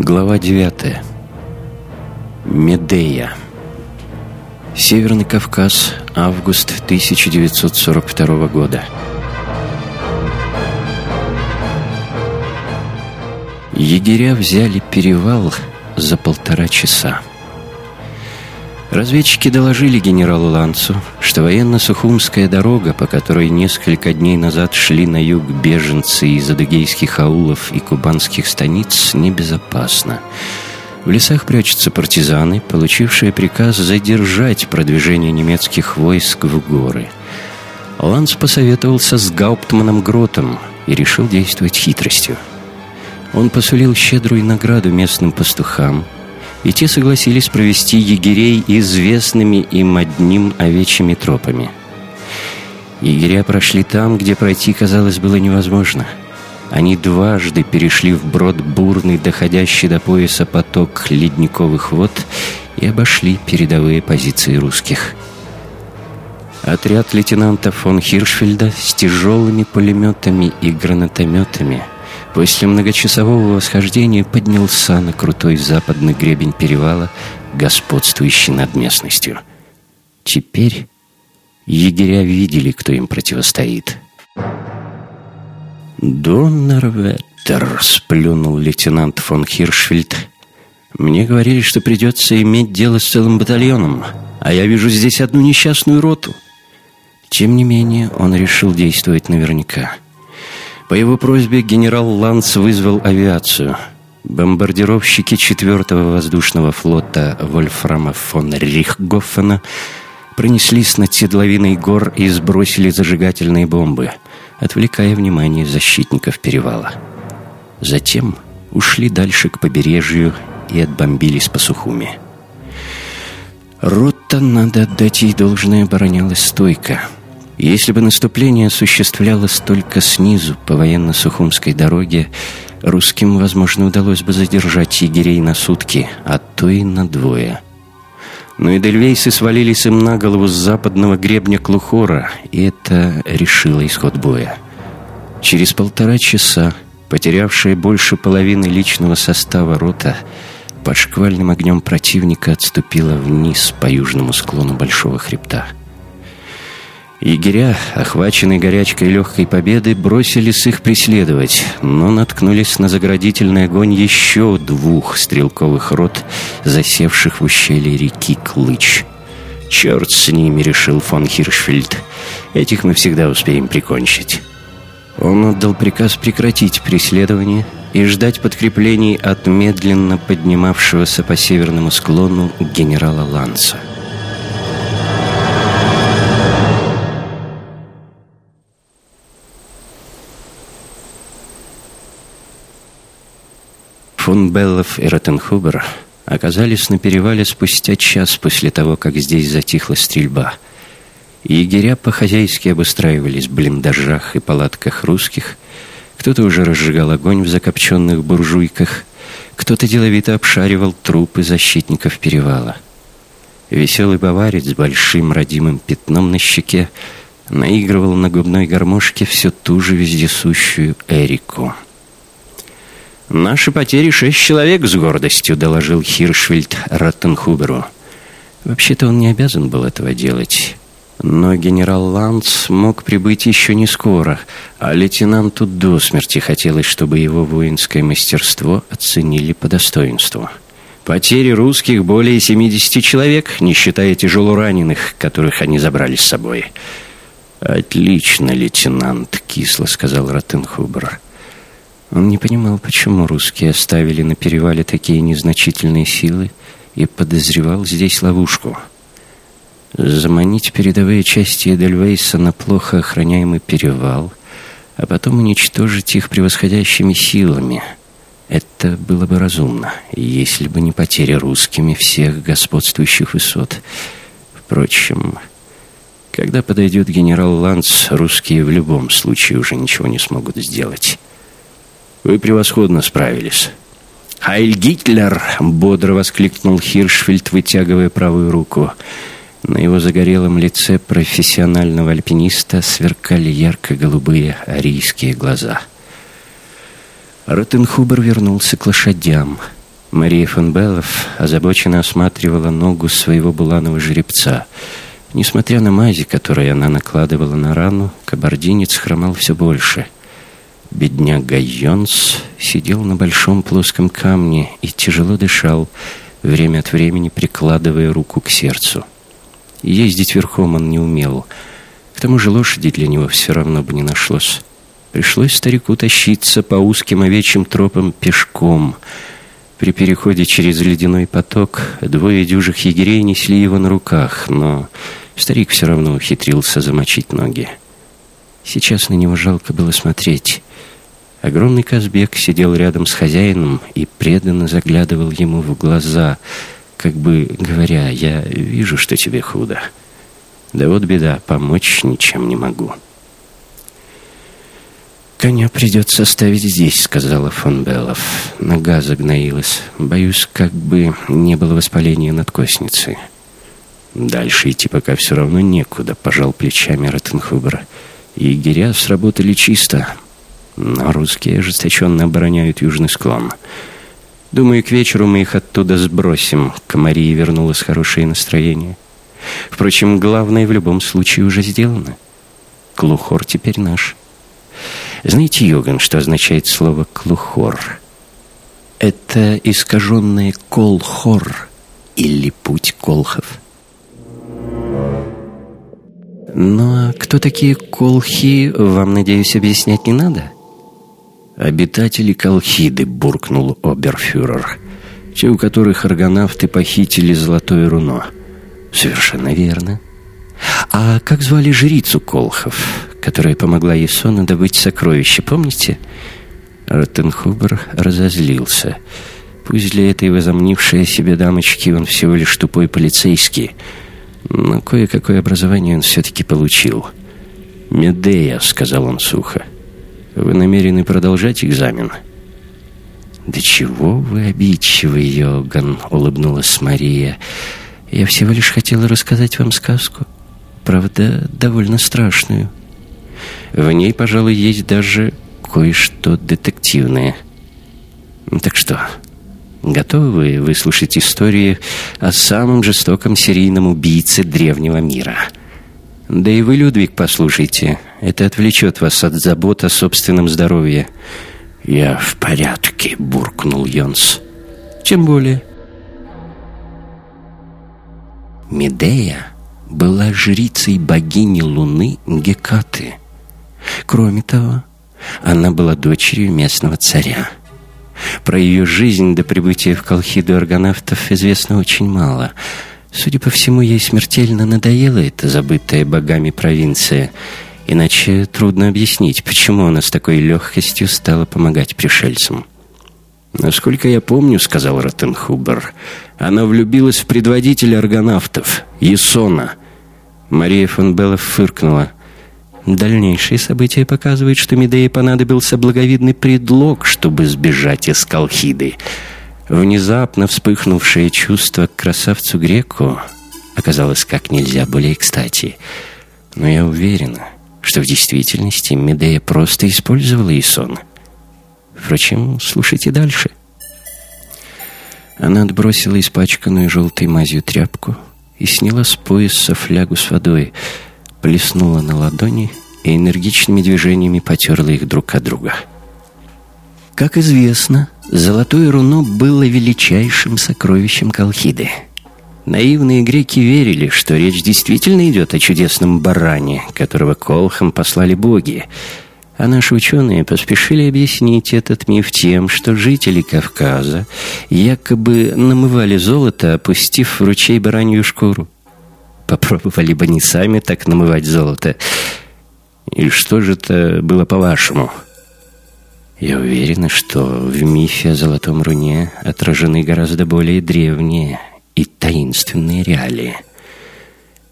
Глава 9. Медея. Северный Кавказ, август 1942 года. Егеря взяли перевал за полтора часа. Разведчики доложили генералу Ланцу, что военно-сухумская дорога, по которой несколько дней назад шли на юг беженцы из адыгейских аулов и кубанских станиц, небезопасна. В лесах прячутся партизаны, получившие приказ задержать продвижение немецких войск в горы. Ланц посоветовался с Гауптманом Гротом и решил действовать хитростью. Он посулил щедрую награду местным пастухам – и те согласились провести егерей известными им одним овечьими тропами. Егеря прошли там, где пройти, казалось, было невозможно. Они дважды перешли в брод бурный, доходящий до пояса поток ледниковых вод и обошли передовые позиции русских. Отряд лейтенанта фон Хиршфельда с тяжелыми пулеметами и гранатометами – после многочасового восхождения поднялся на крутой западный гребень перевала, господствующий над местностью. Теперь егеря видели, кто им противостоит. «Доннерветтер», — сплюнул лейтенант фон Хиршфельд. «Мне говорили, что придется иметь дело с целым батальоном, а я вижу здесь одну несчастную роту». Тем не менее, он решил действовать наверняка — по его просьбе генерал Ланс вызвал авиацию. Бомбардировщики 4-го воздушного флота Вольфрама фон Рихгофена пронеслись над седловиной гор и сбросили зажигательные бомбы, отвлекая внимание защитников перевала. Затем ушли дальше к побережью и отбомбились по Сухуми. Рота, надо отдать ей должное, оборонялась стойко — если бы наступление осуществлялось только снизу, по военно-сухумской дороге, русским, возможно, удалось бы задержать егерей на сутки, а то и на двое. Но и дельвейсы свалились им на голову с западного гребня Клухора, и это решило исход боя. Через полтора часа, потерявшая больше половины личного состава рота, под шквальным огнем противника отступила вниз по южному склону Большого хребта. Егеря, охваченные горячкой легкой победы, бросились их преследовать, но наткнулись на заградительный огонь еще двух стрелковых рот, засевших в ущелье реки Клыч. «Черт с ними!» — решил фон Хиршфельд. «Этих мы всегда успеем прикончить». Он отдал приказ прекратить преследование и ждать подкреплений от медленно поднимавшегося по северному склону генерала Ланса. Беллов и Ротенхубер оказались на перевале спустя час после того, как здесь затихла стрельба. Егеря по-хозяйски обустраивались в блиндажах и палатках русских, кто-то уже разжигал огонь в закопченных буржуйках, кто-то деловито обшаривал трупы защитников перевала. Веселый баварец с большим родимым пятном на щеке наигрывал на губной гармошке всю ту же вездесущую Эрику — «Наши потери шесть человек с гордостью», — доложил Хиршвельд Роттенхуберу. Вообще-то он не обязан был этого делать. Но генерал Ланц мог прибыть еще не скоро, а лейтенанту до смерти хотелось, чтобы его воинское мастерство оценили по достоинству. Потери русских более 70 человек, не считая тяжело раненых, которых они забрали с собой. «Отлично, лейтенант», — кисло сказал Роттенхубер. Он не понимал, почему русские оставили на перевале такие незначительные силы и подозревал здесь ловушку. Заманить передовые части Эдельвейса на плохо охраняемый перевал, а потом уничтожить их превосходящими силами. Это было бы разумно, если бы не потеря русскими всех господствующих высот. Впрочем, когда подойдет генерал Ланц, русские в любом случае уже ничего не смогут сделать. Вы превосходно справились. «Хайль Гитлер!» — бодро воскликнул Хиршфельд, вытягивая правую руку. На его загорелом лице профессионального альпиниста сверкали ярко-голубые арийские глаза. Ротенхубер вернулся к лошадям. Мария фон Беллов озабоченно осматривала ногу своего буланого жеребца. Несмотря на мази, которые она накладывала на рану, кабардинец хромал все больше. Бедняга Йонс сидел на большом плоском камне и тяжело дышал, время от времени прикладывая руку к сердцу. Ездить верхом он не умел. К тому же лошади для него все равно бы не нашлось. Пришлось старику тащиться по узким овечьим тропам пешком — при переходе через ледяной поток двое дюжих егерей несли его на руках, но старик все равно ухитрился замочить ноги. Сейчас на него жалко было смотреть. Огромный Казбек сидел рядом с хозяином и преданно заглядывал ему в глаза, как бы говоря, «Я вижу, что тебе худо. Да вот беда, помочь ничем не могу». «Коня придется оставить здесь», — сказала фон Беллов. Нога загноилась. Боюсь, как бы не было воспаления надкосницы. «Дальше идти пока все равно некуда», — пожал плечами Роттенхубер. «Егеря сработали чисто, но русские ожесточенно обороняют южный склон. Думаю, к вечеру мы их оттуда сбросим». К Марии вернулось хорошее настроение. Впрочем, главное в любом случае уже сделано. Клухор теперь наш. Знаете, Йоган, что означает слово «клухор»? Это искаженное «колхор» или «путь колхов». Ну а кто такие колхи, вам, надеюсь, объяснять не надо? Обитатели Колхиды, буркнул оберфюрер, те, у которых аргонавты похитили золотое руно. Совершенно верно. А как звали жрицу Колхов, которая помогла Есону добыть сокровища, помните? Ротенхубер разозлился. Пусть для этой возомнившей о себе дамочки он всего лишь тупой полицейский, но кое-какое образование он все-таки получил. «Медея», — сказал он сухо, — «вы намерены продолжать экзамен?» «Да чего вы обидчивый, Йоган», — улыбнулась Мария. «Я всего лишь хотела рассказать вам сказку» правда, довольно страшную. В ней, пожалуй, есть даже кое-что детективное. Так что, готовы вы выслушать истории о самом жестоком серийном убийце древнего мира? Да и вы, Людвиг, послушайте. Это отвлечет вас от забот о собственном здоровье. «Я в порядке», — буркнул Йонс. «Тем более». Медея была жрицей богини Луны Гекаты. Кроме того, она была дочерью местного царя. Про ее жизнь до прибытия в Колхиду аргонавтов известно очень мало. Судя по всему, ей смертельно надоела эта забытая богами провинция. Иначе трудно объяснить, почему она с такой легкостью стала помогать пришельцам. «Насколько я помню, — сказал Ротенхубер, — она влюбилась в предводителя аргонавтов, Есона». Мария фон Беллов фыркнула. Дальнейшие события показывают, что Медее понадобился благовидный предлог, чтобы сбежать из Колхиды. Внезапно вспыхнувшее чувство к красавцу Греку оказалось как нельзя более кстати. Но я уверена, что в действительности Медея просто использовала Исон. Впрочем, слушайте дальше. Она отбросила испачканную желтой мазью тряпку и сняла с пояса флягу с водой, плеснула на ладони и энергичными движениями потерла их друг от друга. Как известно, золотое руно было величайшим сокровищем Колхиды. Наивные греки верили, что речь действительно идет о чудесном баране, которого колхам послали боги — а наши ученые поспешили объяснить этот миф тем, что жители Кавказа якобы намывали золото, опустив в ручей баранью шкуру. Попробовали бы не сами так намывать золото. И что же это было по-вашему? Я уверена, что в мифе о золотом руне отражены гораздо более древние и таинственные реалии.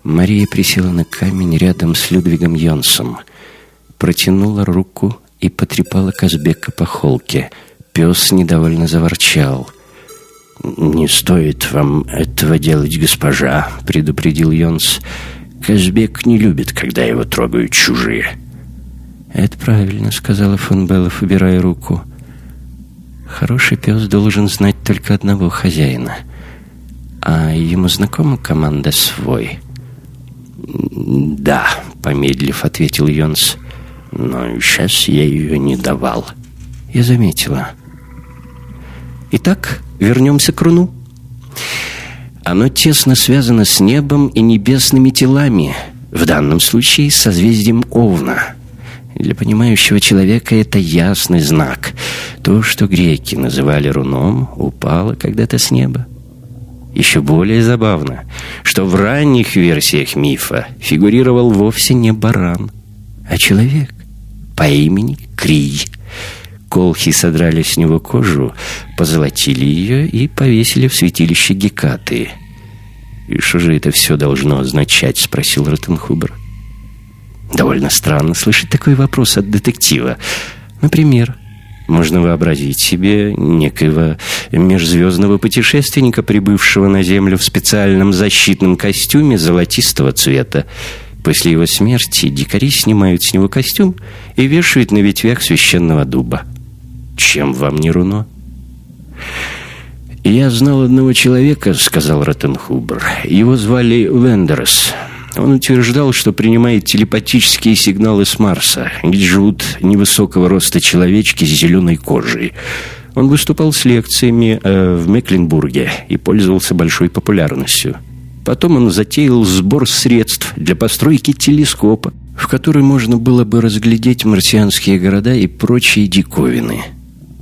Мария присела на камень рядом с Людвигом Йонсом — протянула руку и потрепала Казбека по холке. Пес недовольно заворчал. «Не стоит вам этого делать, госпожа», — предупредил Йонс. «Казбек не любит, когда его трогают чужие». «Это правильно», — сказала фон Беллов, убирая руку. Хороший пес должен знать только одного хозяина. А ему знакома команда «Свой»? «Да», — помедлив, ответил Йонс. «Но сейчас я ее не давал». Я заметила. Итак, вернемся к руну. Оно тесно связано с небом и небесными телами, в данном случае созвездием Овна. Для понимающего человека это ясный знак. То, что греки называли руном, упало когда-то с неба. Еще более забавно, что в ранних версиях мифа фигурировал вовсе не баран, а человек по имени Крий. Колхи содрали с него кожу, позолотили ее и повесили в святилище Гекаты. «И что же это все должно означать?» — спросил Ротенхубер. «Довольно странно слышать такой вопрос от детектива. Например, можно вообразить себе некоего межзвездного путешественника, прибывшего на Землю в специальном защитном костюме золотистого цвета. После его смерти дикари снимают с него костюм и вешают на ветвях священного дуба. Чем вам не руно? «Я знал одного человека», — сказал Ротенхубер. «Его звали Вендерс. Он утверждал, что принимает телепатические сигналы с Марса, где живут невысокого роста человечки с зеленой кожей. Он выступал с лекциями э, в Мекленбурге и пользовался большой популярностью. Потом он затеял сбор средств для постройки телескопа, в который можно было бы разглядеть марсианские города и прочие диковины —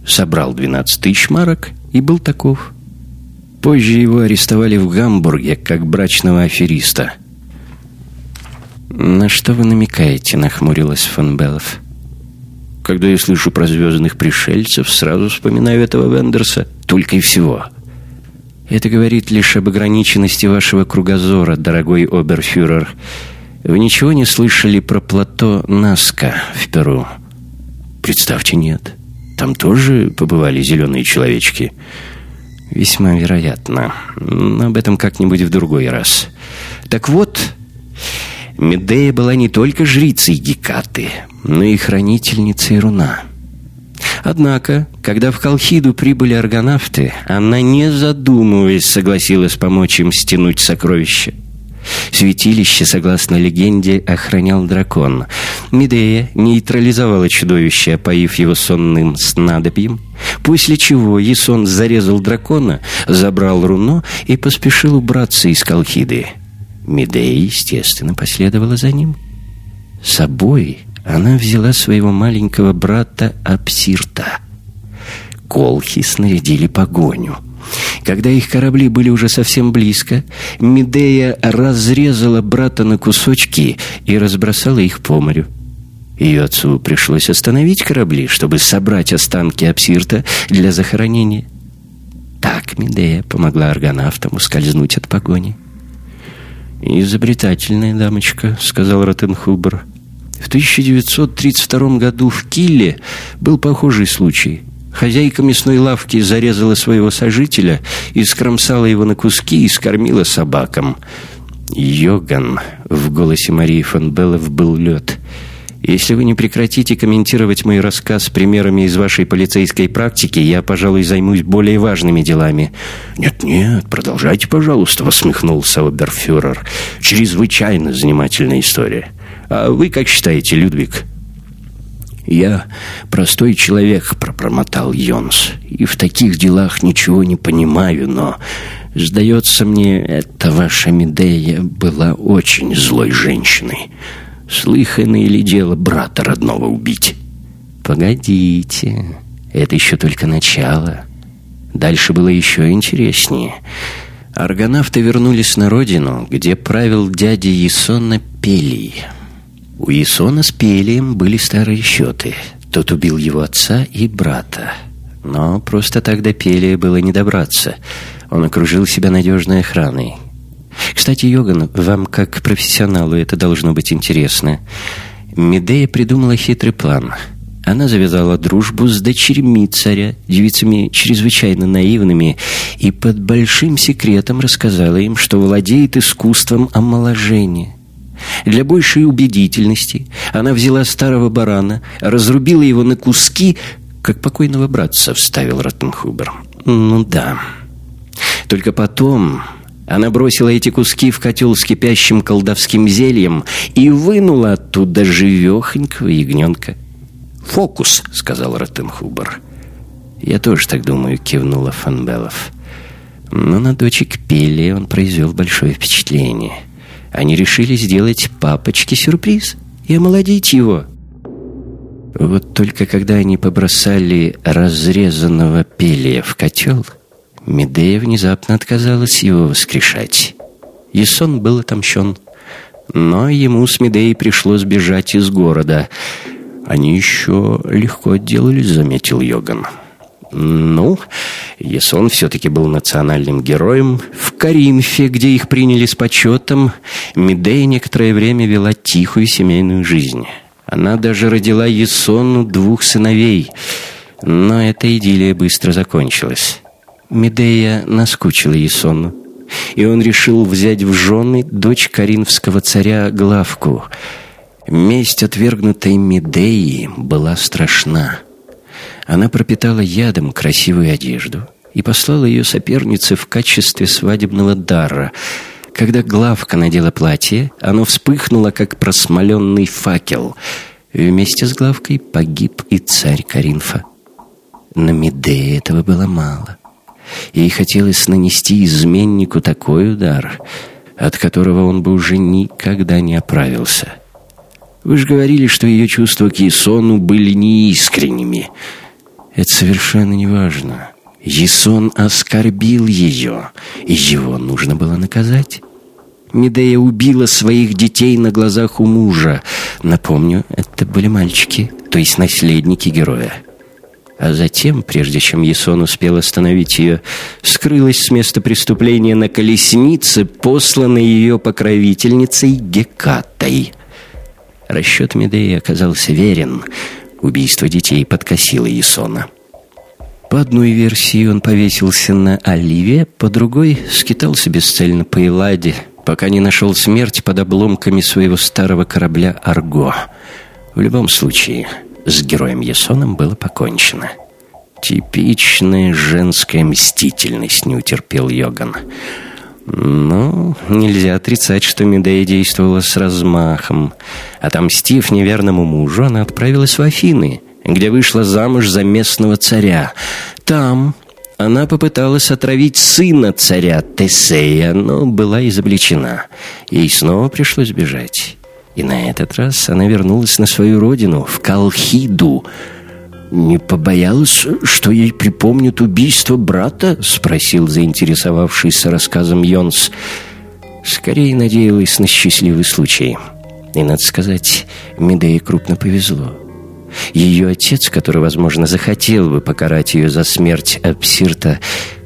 собрал 12 тысяч марок и был таков. Позже его арестовали в Гамбурге как брачного афериста. «На что вы намекаете?» — нахмурилась фон Беллов. «Когда я слышу про звездных пришельцев, сразу вспоминаю этого Вендерса. Только и всего». «Это говорит лишь об ограниченности вашего кругозора, дорогой оберфюрер. Вы ничего не слышали про плато Наска в Перу?» «Представьте, нет». Там тоже побывали зеленые человечки? Весьма вероятно. Но об этом как-нибудь в другой раз. Так вот, Медея была не только жрицей Гекаты, но и хранительницей руна. Однако, когда в Колхиду прибыли аргонавты, она, не задумываясь, согласилась помочь им стянуть сокровища. Святилище, согласно легенде, охранял дракон. Медея нейтрализовала чудовище, опоив его сонным снадобьем, после чего Ясон зарезал дракона, забрал руно и поспешил убраться из Колхиды. Медея, естественно, последовала за ним. С собой она взяла своего маленького брата Апсирта. Колхи снарядили погоню — когда их корабли были уже совсем близко, Медея разрезала брата на кусочки и разбросала их по морю. Ее отцу пришлось остановить корабли, чтобы собрать останки Апсирта для захоронения. Так Медея помогла аргонавтам ускользнуть от погони. «Изобретательная дамочка», — сказал Ротенхубер. «В 1932 году в Килле был похожий случай — Хозяйка мясной лавки зарезала своего сожителя и скромсала его на куски и скормила собакам. «Йоган!» — в голосе Марии фон Беллов был лед. «Если вы не прекратите комментировать мой рассказ примерами из вашей полицейской практики, я, пожалуй, займусь более важными делами». «Нет-нет, продолжайте, пожалуйста», — восмехнулся оберфюрер. «Чрезвычайно занимательная история. А вы как считаете, Людвиг?» «Я простой человек», — пропромотал Йонс, «и в таких делах ничего не понимаю, но, сдается мне, эта ваша Медея была очень злой женщиной. Слыхано ли дело брата родного убить?» «Погодите, это еще только начало. Дальше было еще интереснее». Аргонавты вернулись на родину, где правил дядя Есона Пелий — у Исона с Пелием были старые счеты. Тот убил его отца и брата. Но просто так до Пелия было не добраться. Он окружил себя надежной охраной. Кстати, Йоган, вам как профессионалу это должно быть интересно. Медея придумала хитрый план. Она завязала дружбу с дочерьми царя, девицами чрезвычайно наивными, и под большим секретом рассказала им, что владеет искусством омоложения. Для большей убедительности она взяла старого барана, разрубила его на куски, как покойного братца», — вставил Роттенхубер. «Ну да. Только потом она бросила эти куски в котел с кипящим колдовским зельем и вынула оттуда живехонького ягненка. «Фокус», — сказал Роттенхубер. «Я тоже так думаю», — кивнула Фанбелов. Но на дочек Пели он произвел большое впечатление. Они решили сделать папочке сюрприз и омолодить его. Вот только когда они побросали разрезанного Пелия в котел, Медея внезапно отказалась его воскрешать. Ясон был отомщен. Но ему с Медеей пришлось бежать из города. Они еще легко отделались, заметил Йоган. Ну, Ясон все-таки был национальным героем. В Каринфе, где их приняли с почетом, Медея некоторое время вела тихую семейную жизнь. Она даже родила Ясону двух сыновей. Но эта идиллия быстро закончилась. Медея наскучила Ясону, и он решил взять в жены дочь коринфского царя Главку. Месть отвергнутой Медеи была страшна. Она пропитала ядом красивую одежду и послала ее сопернице в качестве свадебного дара. Когда Главка надела платье, оно вспыхнуло, как просмоленный факел. Вместе с Главкой погиб и царь Коринфа. На Медее этого было мало. Ей хотелось нанести изменнику такой удар, от которого он бы уже никогда не оправился. Вы же говорили, что ее чувства к Есону были неискренними. Это совершенно не важно. Есон оскорбил ее, и его нужно было наказать. Медея убила своих детей на глазах у мужа. Напомню, это были мальчики, то есть наследники героя. А затем, прежде чем Ясон успел остановить ее, скрылась с места преступления на колеснице, посланной ее покровительницей Гекатой. Расчет Медеи оказался верен. Убийство детей подкосило Ясона. По одной версии он повесился на Оливе, по другой скитался бесцельно по Эладе, пока не нашел смерть под обломками своего старого корабля «Арго». В любом случае, с героем Ясоном было покончено. Типичная женская мстительность, не утерпел Йоган. Но нельзя отрицать, что Медея действовала с размахом. Отомстив неверному мужу, она отправилась в Афины, где вышла замуж за местного царя. Там она попыталась отравить сына царя Тесея, но была изобличена. Ей снова пришлось бежать. И на этот раз она вернулась на свою родину, в Калхиду. «Не побоялась, что ей припомнят убийство брата?» — спросил заинтересовавшийся рассказом Йонс. Скорее надеялась на счастливый случай. И, надо сказать, Медее крупно повезло. Ее отец, который, возможно, захотел бы покарать ее за смерть Апсирта,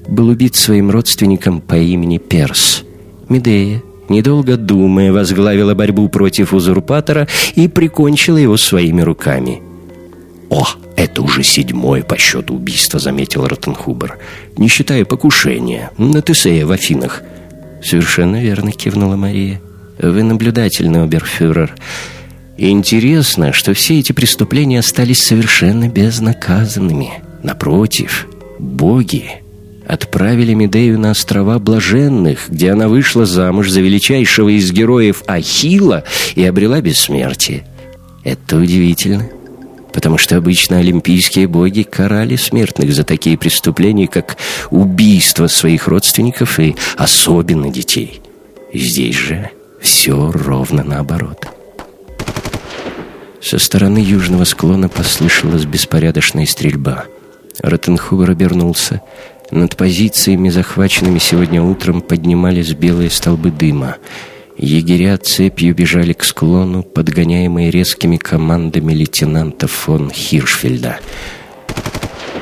был убит своим родственником по имени Перс. Медея недолго думая, возглавила борьбу против узурпатора и прикончила его своими руками. «О, это уже седьмое по счету убийство», — заметил Ротенхубер, «не считая покушения на Тесея в Афинах». «Совершенно верно», — кивнула Мария. «Вы наблюдательный, оберфюрер. Интересно, что все эти преступления остались совершенно безнаказанными. Напротив, боги отправили Медею на острова Блаженных, где она вышла замуж за величайшего из героев Ахила и обрела бессмертие. Это удивительно, потому что обычно олимпийские боги карали смертных за такие преступления, как убийство своих родственников и особенно детей. Здесь же все ровно наоборот. Со стороны южного склона послышалась беспорядочная стрельба. Ротенхубер обернулся — над позициями, захваченными сегодня утром, поднимались белые столбы дыма. Егеря цепью бежали к склону, подгоняемые резкими командами лейтенанта фон Хиршфельда.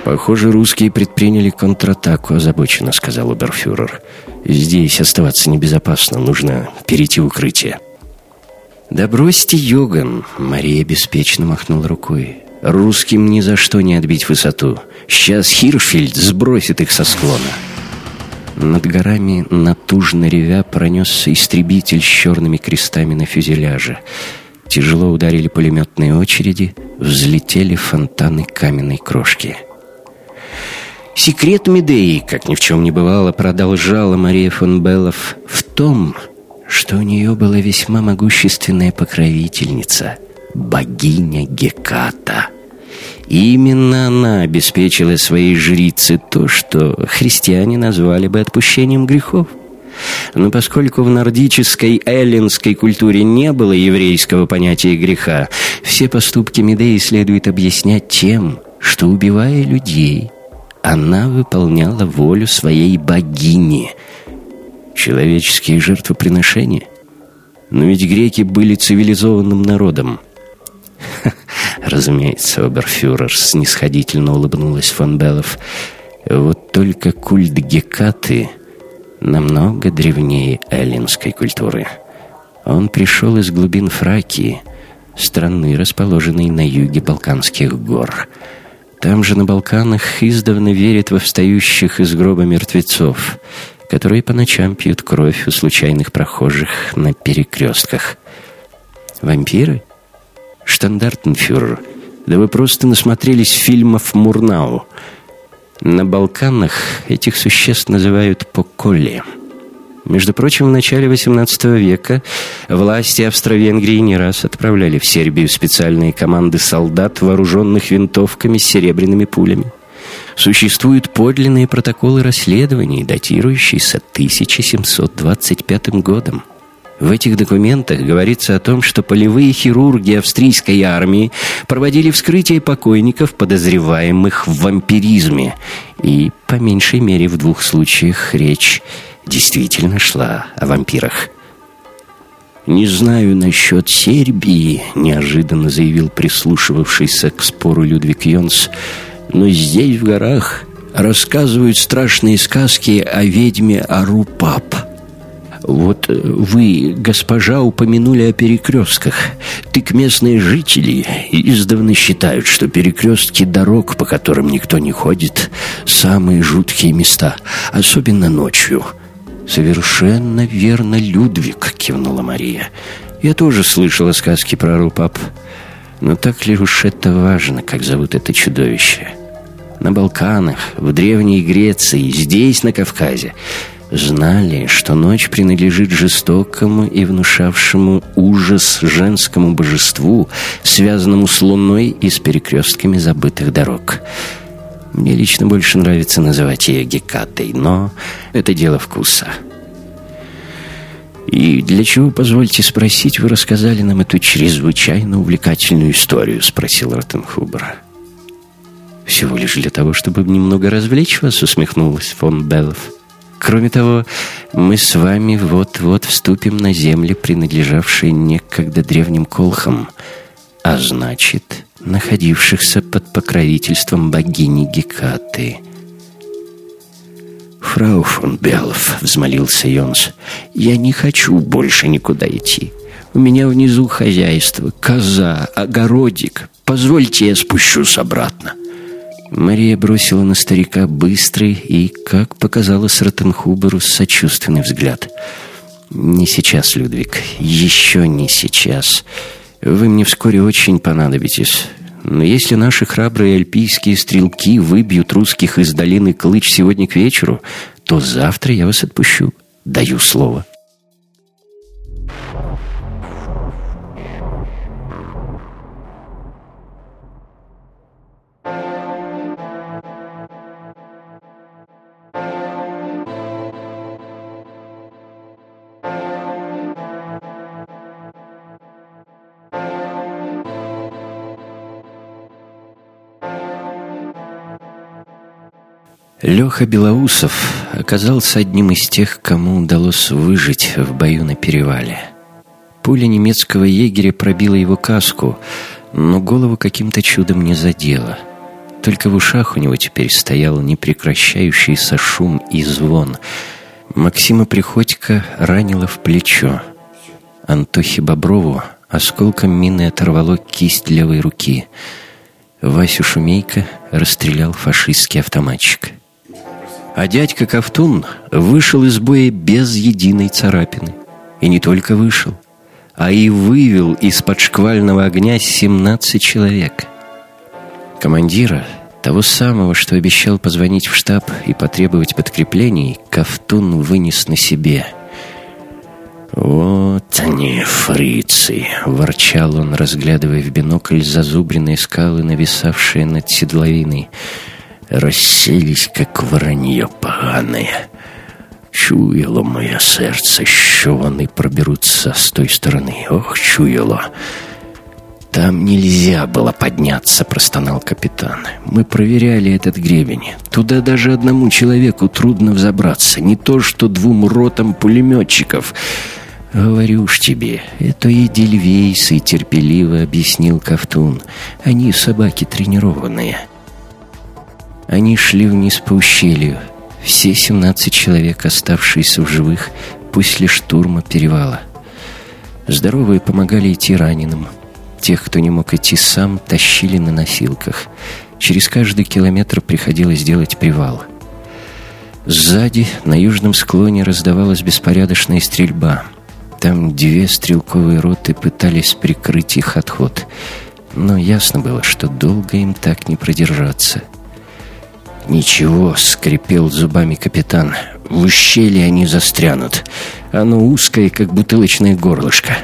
«Похоже, русские предприняли контратаку», — озабоченно сказал оберфюрер. «Здесь оставаться небезопасно, нужно перейти в укрытие». «Да бросьте, Йоган!» — Мария беспечно махнула рукой. «Русским ни за что не отбить высоту. Сейчас Хиршфельд сбросит их со склона. Над горами, натужно ревя, пронесся истребитель с черными крестами на фюзеляже. Тяжело ударили пулеметные очереди, взлетели фонтаны каменной крошки. Секрет Медеи, как ни в чем не бывало, продолжала Мария фон Беллов, в том, что у нее была весьма могущественная покровительница, богиня Геката. Именно она обеспечила своей жрице то, что христиане назвали бы отпущением грехов. Но поскольку в нордической эллинской культуре не было еврейского понятия греха, все поступки Медеи следует объяснять тем, что, убивая людей, она выполняла волю своей богини. Человеческие жертвоприношения. Но ведь греки были цивилизованным народом. Разумеется, оберфюрер снисходительно улыбнулась фон Беллов. Вот только культ Гекаты намного древнее эллинской культуры. Он пришел из глубин Фракии, страны, расположенной на юге Балканских гор – там же на Балканах издавна верят во встающих из гроба мертвецов, которые по ночам пьют кровь у случайных прохожих на перекрестках. Вампиры? Штандартенфюрер? Да вы просто насмотрелись фильмов Мурнау. На Балканах этих существ называют поколли. Между прочим, в начале XVIII века власти Австро-Венгрии не раз отправляли в Сербию специальные команды солдат, вооруженных винтовками с серебряными пулями. Существуют подлинные протоколы расследований, датирующиеся 1725 годом. В этих документах говорится о том, что полевые хирурги австрийской армии проводили вскрытие покойников, подозреваемых в вампиризме. И, по меньшей мере, в двух случаях речь действительно шла о вампирах. «Не знаю насчет Сербии», — неожиданно заявил прислушивавшийся к спору Людвиг Йонс, «но здесь, в горах, рассказывают страшные сказки о ведьме Арупап». Вот вы, госпожа, упомянули о перекрестках. Так местные жители издавна считают, что перекрестки дорог, по которым никто не ходит, самые жуткие места, особенно ночью — «Совершенно верно, Людвиг», — кивнула Мария. «Я тоже слышала сказки про Рупап. Но так ли уж это важно, как зовут это чудовище? На Балканах, в Древней Греции, здесь, на Кавказе, знали, что ночь принадлежит жестокому и внушавшему ужас женскому божеству, связанному с луной и с перекрестками забытых дорог». Мне лично больше нравится называть ее Гекатой, но это дело вкуса. «И для чего, позвольте спросить, вы рассказали нам эту чрезвычайно увлекательную историю?» — спросил Ротенхубер. «Всего лишь для того, чтобы немного развлечь вас», — усмехнулась фон Беллов. «Кроме того, мы с вами вот-вот вступим на земли, принадлежавшие некогда древним колхам, а значит, находившихся под покровительством богини Гекаты. «Фрау фон Беллов», — взмолился Йонс, — «я не хочу больше никуда идти. У меня внизу хозяйство, коза, огородик. Позвольте, я спущусь обратно». Мария бросила на старика быстрый и, как показалось Ротенхуберу, сочувственный взгляд. «Не сейчас, Людвиг, еще не сейчас. Вы мне вскоре очень понадобитесь. Но если наши храбрые альпийские стрелки выбьют русских из долины Клыч сегодня к вечеру, то завтра я вас отпущу. Даю слово». Леха Белоусов оказался одним из тех, кому удалось выжить в бою на перевале. Пуля немецкого егеря пробила его каску, но голову каким-то чудом не задела. Только в ушах у него теперь стоял непрекращающийся шум и звон. Максима Приходько ранило в плечо. Антохе Боброву осколком мины оторвало кисть левой руки. Васю Шумейко расстрелял фашистский автоматчик. А дядька Ковтун вышел из боя без единой царапины. И не только вышел, а и вывел из-под шквального огня 17 человек. Командира, того самого, что обещал позвонить в штаб и потребовать подкреплений, Ковтун вынес на себе. «Вот они, фрицы!» — ворчал он, разглядывая в бинокль зазубренные скалы, нависавшие над седловиной. «Расселись, как воронье поганое!» Чуяло мое сердце, що вони проберутся с той стороны. Ох, чуяло. Там нельзя было подняться, простонал капитан. Мы проверяли этот гребень. Туда даже одному человеку трудно взобраться. Не то, что двум ротам пулеметчиков. «Говорю ж тебе, это и дельвейсы», — терпеливо объяснил Ковтун. «Они собаки тренированные». Они шли вниз по ущелью. Все 17 человек, оставшиеся в живых после штурма перевала. Здоровые помогали идти раненым. Тех, кто не мог идти сам, тащили на носилках. Через каждый километр приходилось делать привал. Сзади, на южном склоне, раздавалась беспорядочная стрельба. Там две стрелковые роты пытались прикрыть их отход. Но ясно было, что долго им так не продержаться — «Ничего», — скрипел зубами капитан. «В ущелье они застрянут. Оно узкое, как бутылочное горлышко.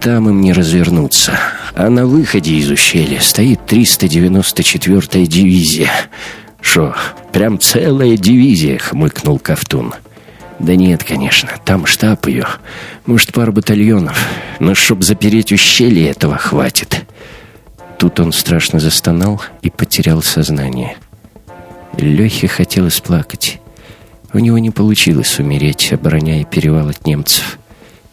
Там им не развернуться. А на выходе из ущелья стоит 394-я дивизия». «Шо, прям целая дивизия?» — хмыкнул Ковтун. «Да нет, конечно, там штаб ее. Может, пару батальонов. Но чтоб запереть ущелье, этого хватит». Тут он страшно застонал и потерял сознание. Лехе хотелось плакать. У него не получилось умереть, обороняя перевал от немцев.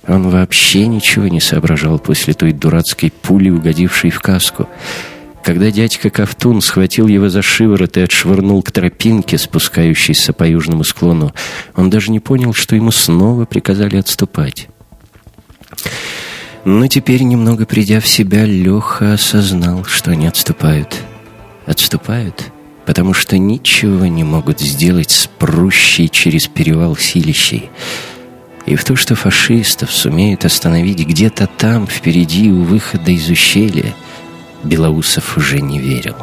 Он вообще ничего не соображал после той дурацкой пули, угодившей в каску. Когда дядька Ковтун схватил его за шиворот и отшвырнул к тропинке, спускающейся по южному склону, он даже не понял, что ему снова приказали отступать. Но теперь, немного придя в себя, Леха осознал, что они отступают. Отступают потому что ничего не могут сделать с прущей через перевал силищей. И в то, что фашистов сумеют остановить где-то там, впереди, у выхода из ущелья, Белоусов уже не верил.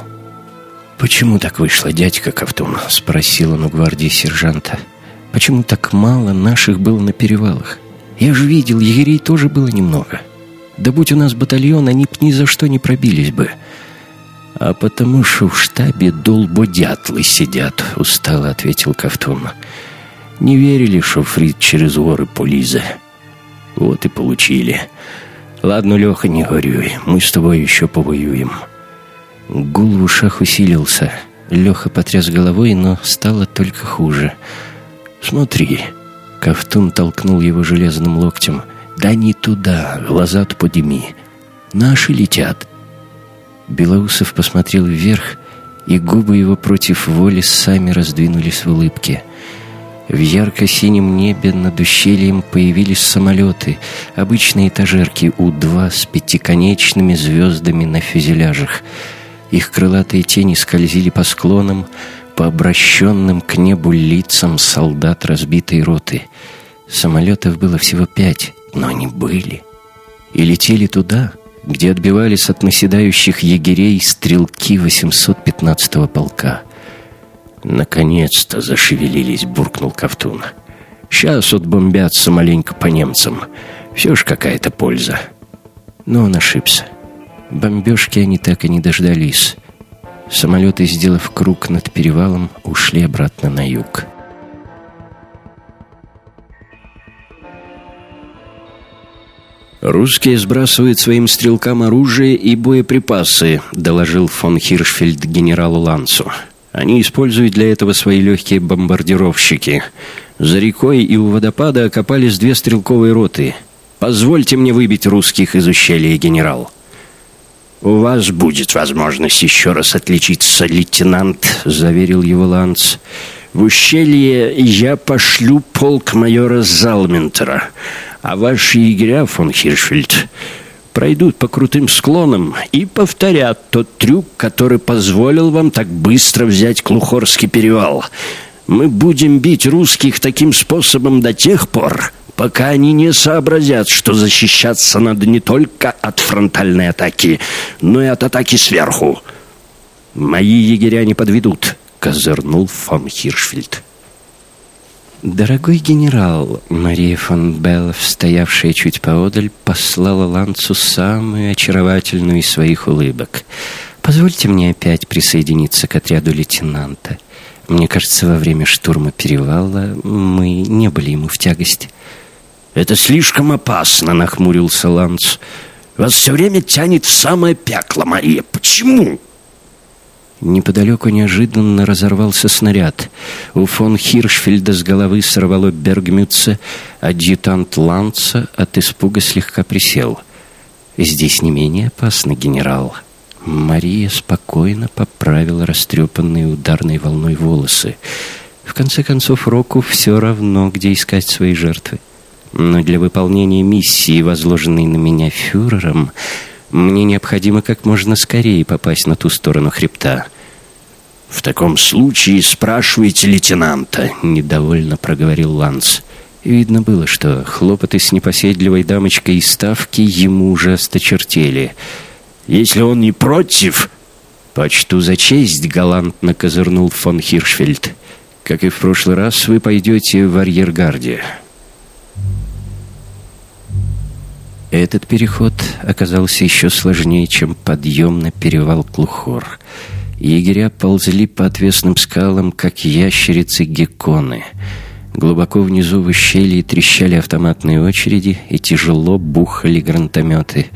«Почему так вышло, дядька Ковтун?» — спросил он у гвардии сержанта. «Почему так мало наших было на перевалах? Я же видел, егерей тоже было немного. Да будь у нас батальон, они б ни за что не пробились бы». «А потому что в штабе долбодятлы сидят», — устало ответил Ковтун. «Не верили, что Фрид через горы полизе. Вот и получили. Ладно, Леха, не горюй, мы с тобой еще повоюем». Гул в ушах усилился. Леха потряс головой, но стало только хуже. «Смотри!» — Ковтун толкнул его железным локтем. «Да не туда, глаза-то подими. Наши летят». Белоусов посмотрел вверх, и губы его против воли сами раздвинулись в улыбке. В ярко-синем небе над ущельем появились самолеты, обычные этажерки У-2 с пятиконечными звездами на фюзеляжах. Их крылатые тени скользили по склонам, по обращенным к небу лицам солдат разбитой роты. Самолетов было всего пять, но они были. И летели туда, где отбивались от наседающих егерей стрелки 815-го полка. «Наконец-то зашевелились», — буркнул Ковтун. «Сейчас отбомбятся маленько по немцам. Все ж какая-то польза». Но он ошибся. Бомбежки они так и не дождались. Самолеты, сделав круг над перевалом, ушли обратно на юг. «Русские сбрасывают своим стрелкам оружие и боеприпасы», — доложил фон Хиршфельд генералу Лансу. «Они используют для этого свои легкие бомбардировщики. За рекой и у водопада окопались две стрелковые роты. Позвольте мне выбить русских из ущелья, генерал». «У вас будет возможность еще раз отличиться, лейтенант», — заверил его Ланс. «В ущелье я пошлю полк майора Залментера» а ваши егеря, фон Хиршфельд, пройдут по крутым склонам и повторят тот трюк, который позволил вам так быстро взять Клухорский перевал. Мы будем бить русских таким способом до тех пор, пока они не сообразят, что защищаться надо не только от фронтальной атаки, но и от атаки сверху. Мои егеря не подведут, козырнул фон Хиршфельд. Дорогой генерал, Мария фон Беллов, стоявшая чуть поодаль, послала Ланцу самую очаровательную из своих улыбок. Позвольте мне опять присоединиться к отряду лейтенанта. Мне кажется, во время штурма перевала мы не были ему в тягость. «Это слишком опасно», — нахмурился Ланц. «Вас все время тянет в самое пекло, Мария. Почему?» Неподалеку неожиданно разорвался снаряд. У фон Хиршфельда с головы сорвало Бергмютца. Адъютант Ланца от испуга слегка присел. «Здесь не менее опасно, генерал». Мария спокойно поправила растрепанные ударной волной волосы. В конце концов, Року все равно, где искать свои жертвы. Но для выполнения миссии, возложенной на меня фюрером, мне необходимо как можно скорее попасть на ту сторону хребта. «В таком случае спрашивайте лейтенанта», — недовольно проговорил Ланс. Видно было, что хлопоты с непоседливой дамочкой и ставки ему уже осточертели. «Если он не против...» «Почту за честь», — галантно козырнул фон Хиршфельд. «Как и в прошлый раз, вы пойдете в арьергарде». Этот переход оказался еще сложнее, чем подъем на перевал Клухор. Егеря ползли по отвесным скалам, как ящерицы-гекконы. Глубоко внизу в ущелье трещали автоматные очереди и тяжело бухали гранатометы.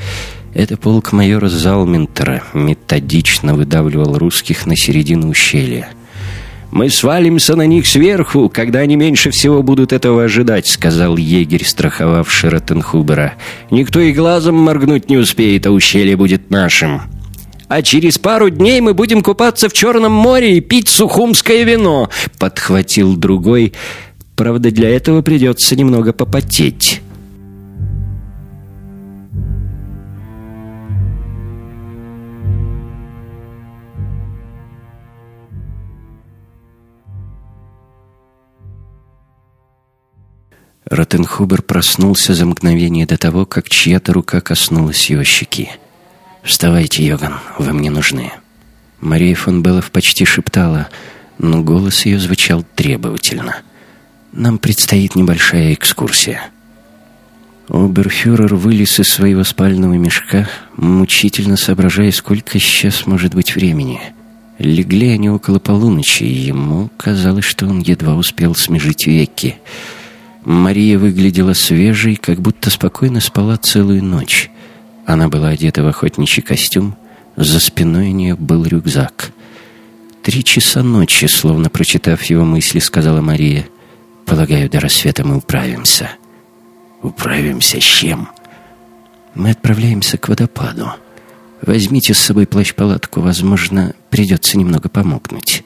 Это полк майора Залментера методично выдавливал русских на середину ущелья. «Мы свалимся на них сверху, когда они меньше всего будут этого ожидать», — сказал егерь, страховавший Роттенхубера. «Никто и глазом моргнуть не успеет, а ущелье будет нашим». «А через пару дней мы будем купаться в Черном море и пить сухумское вино», — подхватил другой. «Правда, для этого придется немного попотеть». Ротенхубер проснулся за мгновение до того, как чья-то рука коснулась его щеки. «Вставайте, Йоган, вы мне нужны». Мария фон Беллов почти шептала, но голос ее звучал требовательно. «Нам предстоит небольшая экскурсия». Оберфюрер вылез из своего спального мешка, мучительно соображая, сколько сейчас может быть времени. Легли они около полуночи, и ему казалось, что он едва успел смежить веки. Мария выглядела свежей, как будто спокойно спала целую ночь. Она была одета в охотничий костюм, за спиной у нее был рюкзак. «Три часа ночи», словно прочитав его мысли, сказала Мария. «Полагаю, до рассвета мы управимся». «Управимся с чем?» «Мы отправляемся к водопаду. Возьмите с собой плащ-палатку, возможно, придется немного помокнуть».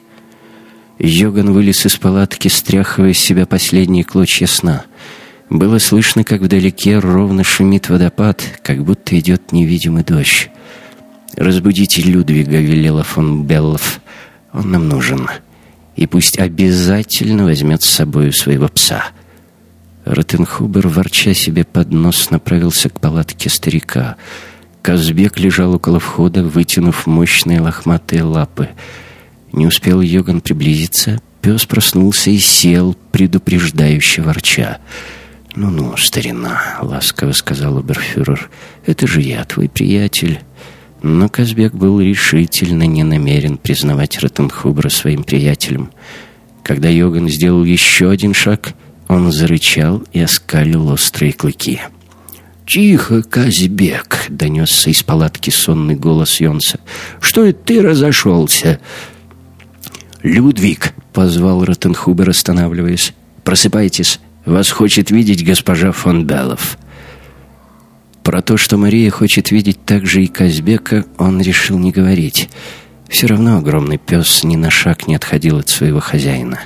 Йоган вылез из палатки, стряхивая с себя последние клочья сна. Было слышно, как вдалеке ровно шумит водопад, как будто идет невидимый дождь. «Разбудите Людвига», — велела фон Беллов. «Он нам нужен. И пусть обязательно возьмет с собой своего пса». Ротенхубер, ворча себе под нос, направился к палатке старика. Казбек лежал около входа, вытянув мощные лохматые лапы — не успел Йоган приблизиться, пес проснулся и сел, предупреждающе ворча. «Ну-ну, старина», — ласково сказал оберфюрер, — «это же я, твой приятель». Но Казбек был решительно не намерен признавать Ротенхубра своим приятелем. Когда Йоган сделал еще один шаг, он зарычал и оскалил острые клыки. «Тихо, Казбек!» — донесся из палатки сонный голос Йонса. «Что это ты разошелся?» «Людвиг!» — позвал Ротенхубер, останавливаясь. «Просыпайтесь, вас хочет видеть госпожа фон Беллов». Про то, что Мария хочет видеть также и Казбека, он решил не говорить. Все равно огромный пес ни на шаг не отходил от своего хозяина.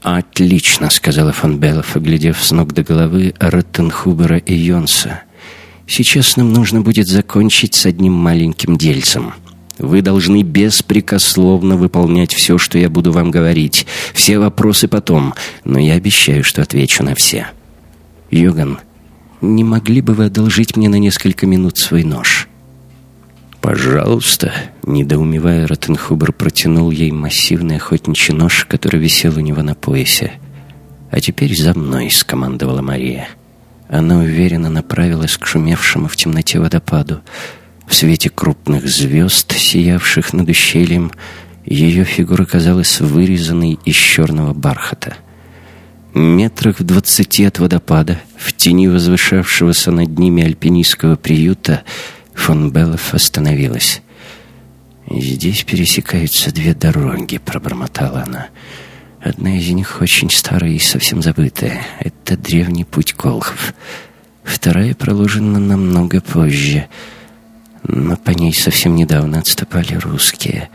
«Отлично», — сказала фон Беллов, оглядев с ног до головы Роттенхубера и Йонса. «Сейчас нам нужно будет закончить с одним маленьким дельцем». Вы должны беспрекословно выполнять все, что я буду вам говорить. Все вопросы потом, но я обещаю, что отвечу на все. «Йоган, не могли бы вы одолжить мне на несколько минут свой нож?» «Пожалуйста», — недоумевая, Ротенхубер протянул ей массивный охотничий нож, который висел у него на поясе. «А теперь за мной», — скомандовала Мария. Она уверенно направилась к шумевшему в темноте водопаду. В свете крупных звезд, сиявших над ущельем, ее фигура казалась вырезанной из черного бархата. Метрах в двадцати от водопада, в тени возвышавшегося над ними альпинистского приюта, Фон Беллов остановилась. «Здесь пересекаются две дороги», — пробормотала она. «Одна из них очень старая и совсем забытая. Это древний путь Колхов. Вторая проложена намного позже, но по ней совсем недавно отступали русские.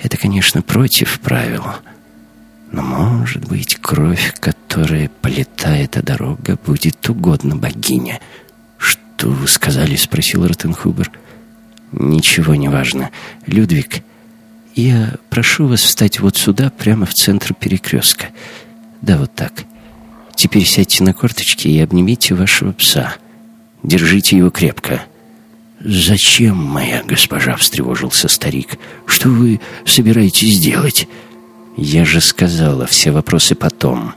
Это, конечно, против правил, но, может быть, кровь, которая полетает, а дорога будет угодна богине». «Что вы сказали?» — спросил Ротенхубер. «Ничего не важно. Людвиг, я прошу вас встать вот сюда, прямо в центр перекрестка. Да, вот так. Теперь сядьте на корточки и обнимите вашего пса. Держите его крепко». «Зачем, моя госпожа?» — встревожился старик. «Что вы собираетесь делать?» «Я же сказала, все вопросы потом».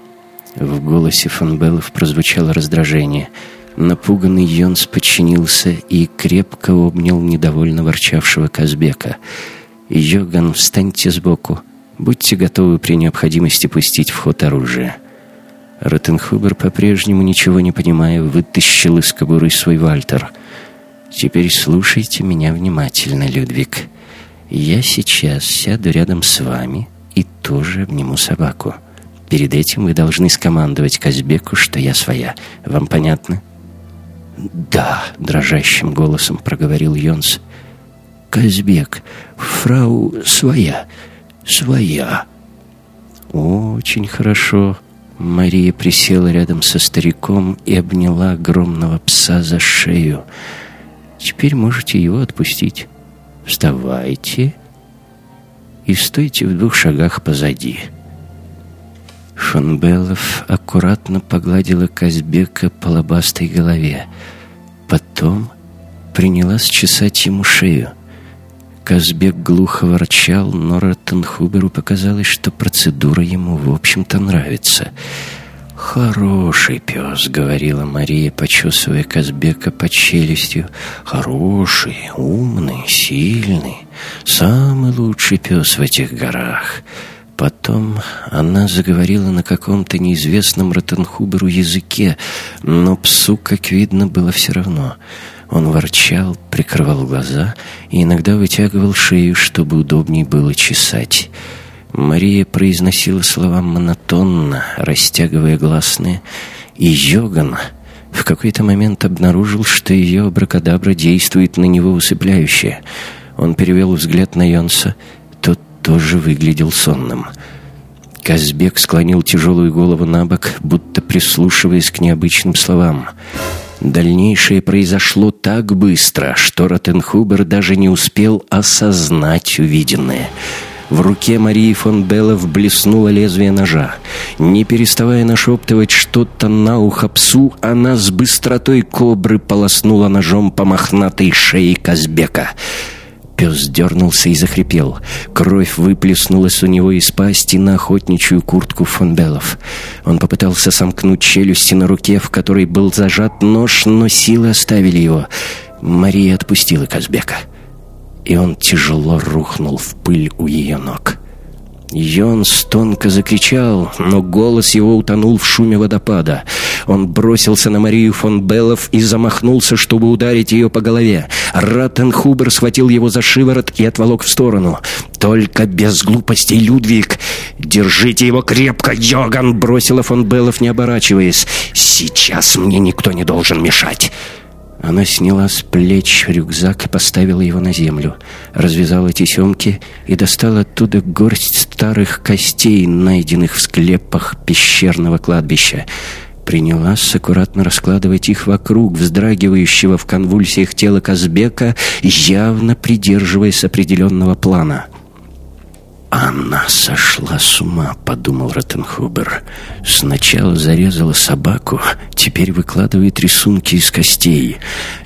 В голосе фон Беллов прозвучало раздражение — Напуганный Йонс подчинился и крепко обнял недовольно ворчавшего Казбека. «Йоган, встаньте сбоку. Будьте готовы при необходимости пустить в ход оружие». Ротенхубер, по-прежнему ничего не понимая, вытащил из кобуры свой вальтер. «Теперь слушайте меня внимательно, Людвиг. Я сейчас сяду рядом с вами и тоже обниму собаку. Перед этим вы должны скомандовать Казбеку, что я своя. Вам понятно?» «Да», — дрожащим голосом проговорил Йонс. «Казбек, фрау своя, своя». «Очень хорошо». Мария присела рядом со стариком и обняла огромного пса за шею. «Теперь можете его отпустить. Вставайте и стойте в двух шагах позади». Фон Беллов аккуратно погладила Казбека по лобастой голове. Потом принялась чесать ему шею. Казбек глухо ворчал, но Роттенхуберу показалось, что процедура ему, в общем-то, нравится. «Хороший пес», — говорила Мария, почесывая Казбека под челюстью. «Хороший, умный, сильный, самый лучший пес в этих горах». Потом она заговорила на каком-то неизвестном Ротенхуберу языке, но псу, как видно, было все равно. Он ворчал, прикрывал глаза и иногда вытягивал шею, чтобы удобнее было чесать. Мария произносила слова монотонно, растягивая гласные, и Йоган в какой-то момент обнаружил, что ее абракадабра действует на него усыпляюще. Он перевел взгляд на Йонса — тоже выглядел сонным. Казбек склонил тяжелую голову на бок, будто прислушиваясь к необычным словам. Дальнейшее произошло так быстро, что Ротенхубер даже не успел осознать увиденное. В руке Марии фон Беллов блеснуло лезвие ножа. Не переставая нашептывать что-то на ухо псу, она с быстротой кобры полоснула ножом по мохнатой шее Казбека — Пес дернулся и захрипел. Кровь выплеснулась у него из пасти на охотничью куртку фон Беллов. Он попытался сомкнуть челюсти на руке, в которой был зажат нож, но силы оставили его. Мария отпустила Казбека. И он тяжело рухнул в пыль у ее ног. Йонс тонко закричал, но голос его утонул в шуме водопада. Он бросился на Марию фон Беллов и замахнулся, чтобы ударить ее по голове. Раттенхубер схватил его за шиворот и отволок в сторону. «Только без глупостей, Людвиг! Держите его крепко, Йоган!» бросила фон Беллов, не оборачиваясь. «Сейчас мне никто не должен мешать!» Она сняла с плеч рюкзак и поставила его на землю, развязала тесемки и достала оттуда горсть старых костей, найденных в склепах пещерного кладбища. Принялась аккуратно раскладывать их вокруг вздрагивающего в конвульсиях тела Казбека, явно придерживаясь определенного плана. «Она сошла с ума», — подумал Роттенхубер. «Сначала зарезала собаку, теперь выкладывает рисунки из костей.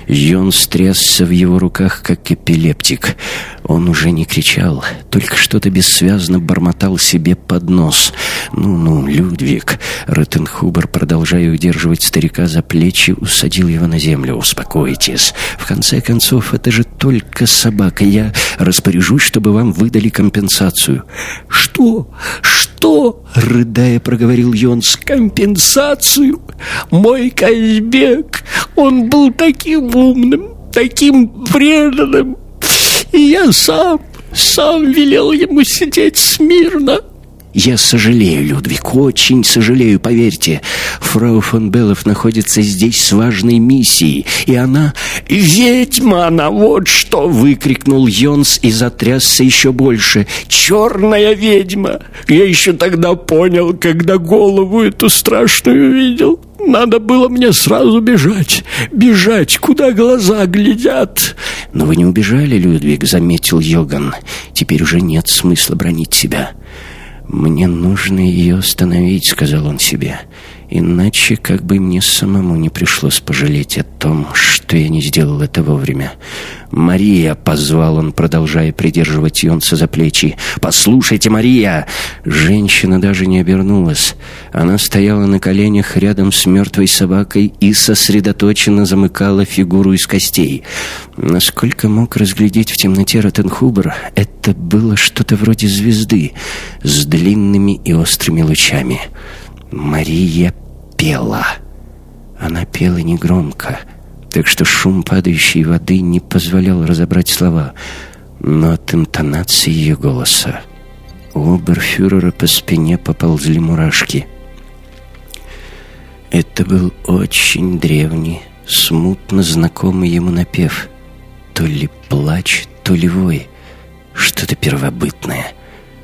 Йон стрясся в его руках, как эпилептик. Он уже не кричал, только что-то бессвязно бормотал себе под нос. «Ну-ну, Людвиг!» Роттенхубер, продолжая удерживать старика за плечи, усадил его на землю. «Успокойтесь. В конце концов, это же только собака. Я распоряжусь, чтобы вам выдали компенсацию». «Что? Что?» — рыдая, проговорил Йонс. «Компенсацию? Мой Казбек! Он был таким умным, таким преданным!» И я сам, сам велел ему сидеть смирно. Я сожалею, Людвиг, очень сожалею, поверьте. Фрау фон Беллов находится здесь с важной миссией, и она... «Ведьма она, вот что!» — выкрикнул Йонс и затрясся еще больше. «Черная ведьма! Я еще тогда понял, когда голову эту страшную увидел. Надо было мне сразу бежать, бежать, куда глаза глядят. Но вы не убежали, Людвиг, заметил Йоган. Теперь уже нет смысла бронить себя. Мне нужно ее остановить, сказал он себе. Иначе как бы мне самому не пришлось пожалеть о том, что я не сделал это вовремя. «Мария!» — позвал он, продолжая придерживать Йонса за плечи. «Послушайте, Мария!» Женщина даже не обернулась. Она стояла на коленях рядом с мертвой собакой и сосредоточенно замыкала фигуру из костей. Насколько мог разглядеть в темноте Ротенхубер, это было что-то вроде звезды с длинными и острыми лучами. Пела. Она пела негромко, так что шум падающей воды не позволял разобрать слова, но от интонации ее голоса у оберфюрера по спине поползли мурашки. Это был очень древний, смутно знакомый ему напев. То ли плач, то ли вой. Что-то первобытное,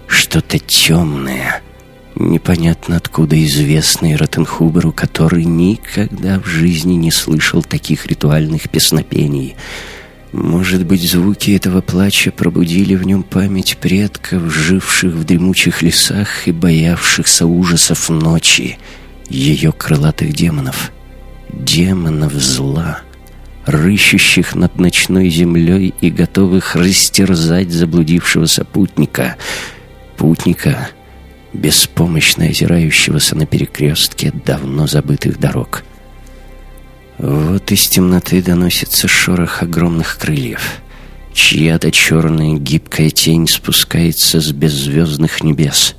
что-то темное — непонятно откуда известный Ротенхуберу, который никогда в жизни не слышал таких ритуальных песнопений. Может быть, звуки этого плача пробудили в нем память предков, живших в дремучих лесах и боявшихся ужасов ночи, ее крылатых демонов, демонов зла, рыщущих над ночной землей и готовых растерзать заблудившегося путника, путника, беспомощно озирающегося на перекрестке давно забытых дорог. Вот из темноты доносится шорох огромных крыльев. Чья-то черная гибкая тень спускается с беззвездных небес.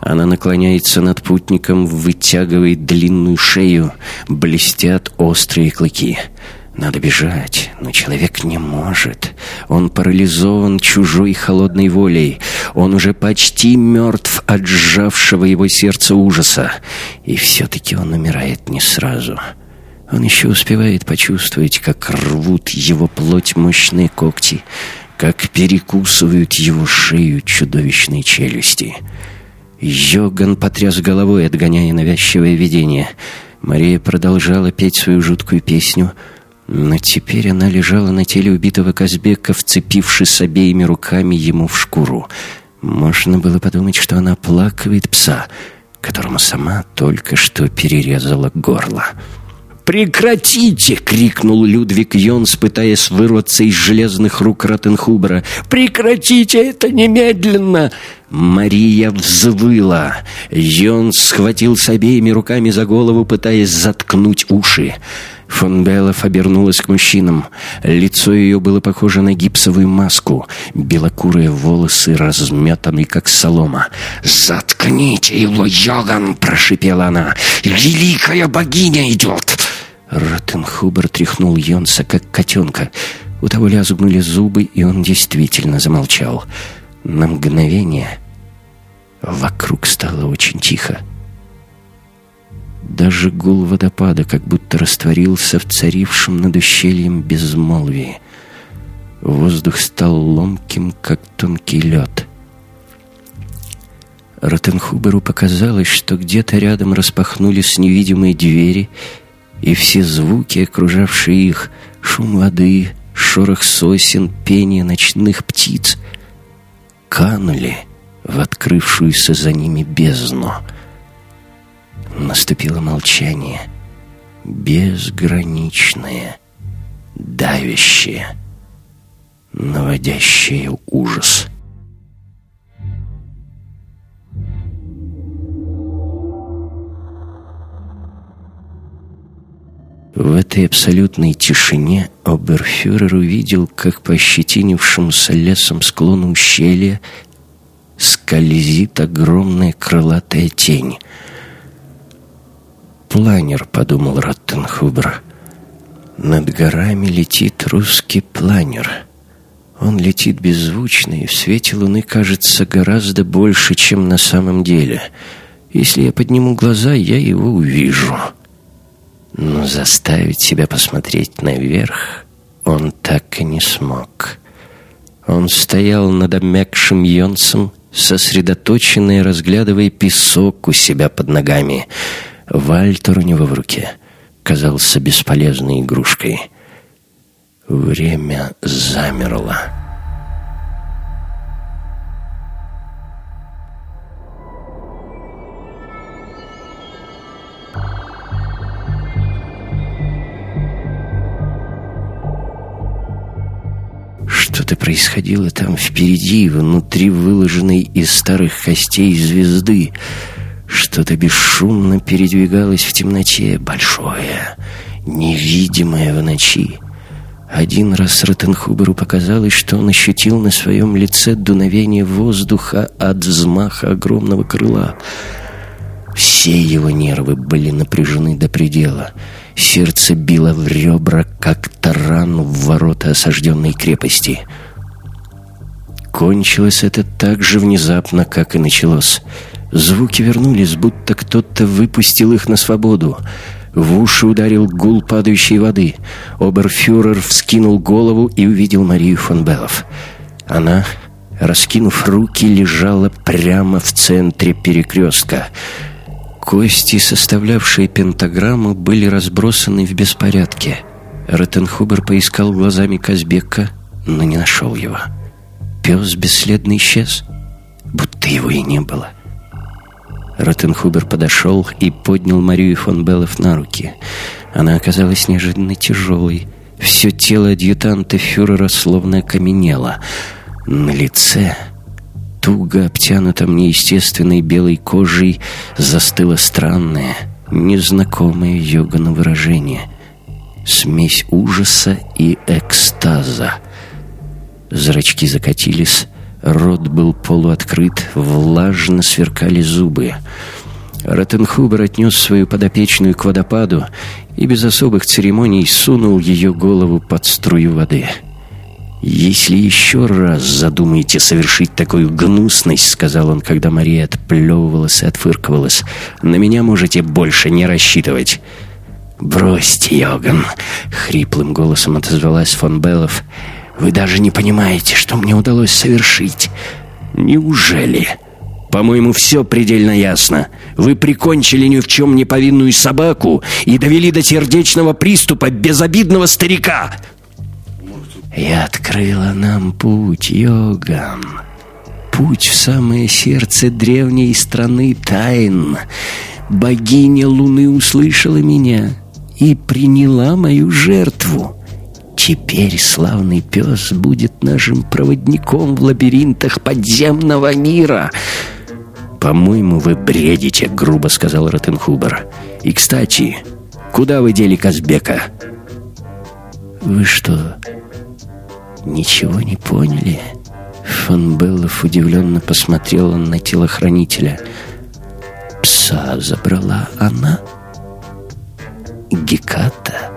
Она наклоняется над путником, вытягивает длинную шею, блестят острые клыки — надо бежать, но человек не может. Он парализован чужой холодной волей. Он уже почти мертв от сжавшего его сердце ужаса. И все-таки он умирает не сразу. Он еще успевает почувствовать, как рвут его плоть мощные когти, как перекусывают его шею чудовищные челюсти. Йоган потряс головой, отгоняя навязчивое видение. Мария продолжала петь свою жуткую песню — но теперь она лежала на теле убитого Казбека, вцепившись обеими руками ему в шкуру. Можно было подумать, что она плакает пса, которому сама только что перерезала горло. «Прекратите!» — крикнул Людвиг Йонс, пытаясь вырваться из железных рук Ротенхубера. «Прекратите это немедленно!» Мария взвыла. Йонс схватился обеими руками за голову, пытаясь заткнуть уши. Фон Беллов обернулась к мужчинам. Лицо ее было похоже на гипсовую маску. Белокурые волосы разметаны, как солома. «Заткните его, Йоган!» — прошипела она. «Великая богиня идет!» Ротенхубер тряхнул Йонса, как котенка. У того лязгнули зубы, и он действительно замолчал. На мгновение вокруг стало очень тихо. Даже гул водопада как будто растворился в царившем над ущельем безмолвии. Воздух стал ломким, как тонкий лед. Ротенхуберу показалось, что где-то рядом распахнулись невидимые двери, и все звуки, окружавшие их, шум воды, шорох сосен, пение ночных птиц, канули в открывшуюся за ними бездну. Наступило молчание, безграничное, давящее, наводящее ужас. В этой абсолютной тишине оберфюрер увидел, как по ощетинившемуся лесом склону ущелья скользит огромная крылатая тень. «Планер», — подумал Роттенхубер. «Над горами летит русский планер». Он летит беззвучно, и в свете луны кажется гораздо больше, чем на самом деле. Если я подниму глаза, я его увижу. Но заставить себя посмотреть наверх он так и не смог. Он стоял над обмякшим Йонсом, сосредоточенный, разглядывая песок у себя под ногами. Вальтер у него в руке казался бесполезной игрушкой. Время замерло. Что-то происходило там впереди, внутри выложенной из старых костей звезды. Что-то бесшумно передвигалось в темноте, большое, невидимое в ночи. Один раз Ротенхуберу показалось, что он ощутил на своем лице дуновение воздуха от взмаха огромного крыла. Все его нервы были напряжены до предела — Сердце било в ребра, как таран в ворота осажденной крепости. Кончилось это так же внезапно, как и началось. Звуки вернулись, будто кто-то выпустил их на свободу. В уши ударил гул падающей воды. Оберфюрер вскинул голову и увидел Марию фон Беллов. Она, раскинув руки, лежала прямо в центре перекрестка — Кости, составлявшие пентаграмму, были разбросаны в беспорядке. Ротенхубер поискал глазами Казбека, но не нашел его. Пес бесследно исчез, будто его и не было. Ротенхубер подошел и поднял Марию фон Беллов на руки. Она оказалась неожиданно тяжелой. Все тело адъютанта фюрера словно окаменело. На лице туго обтянутом неестественной белой кожей застыло странное, незнакомое Йогану выражение. Смесь ужаса и экстаза. Зрачки закатились, рот был полуоткрыт, влажно сверкали зубы. Ротенхубер отнес свою подопечную к водопаду и без особых церемоний сунул ее голову под струю воды — «Если еще раз задумаете совершить такую гнусность, — сказал он, когда Мария отплевывалась и отфыркивалась, — на меня можете больше не рассчитывать». «Бросьте, Йоган!» — хриплым голосом отозвалась фон Беллов. «Вы даже не понимаете, что мне удалось совершить. Неужели?» «По-моему, все предельно ясно. Вы прикончили ни в чем не повинную собаку и довели до сердечного приступа безобидного старика!» И открыла нам путь, Йоган. Путь в самое сердце древней страны тайн. Богиня Луны услышала меня и приняла мою жертву. Теперь славный пес будет нашим проводником в лабиринтах подземного мира. «По-моему, вы бредите», — грубо сказал Ротенхубер. «И, кстати, куда вы дели Казбека?» «Вы что, «Ничего не поняли?» Фон Беллов удивленно посмотрела на телохранителя. «Пса забрала она?» «Геката,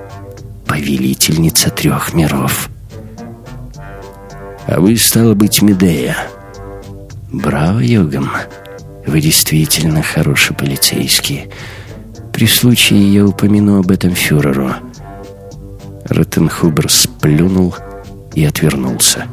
повелительница трех миров». «А вы, стало быть, Медея?» «Браво, Йоган, вы действительно хороший полицейский. При случае я упомяну об этом фюреру». Ротенхубер сплюнул и отвернулся.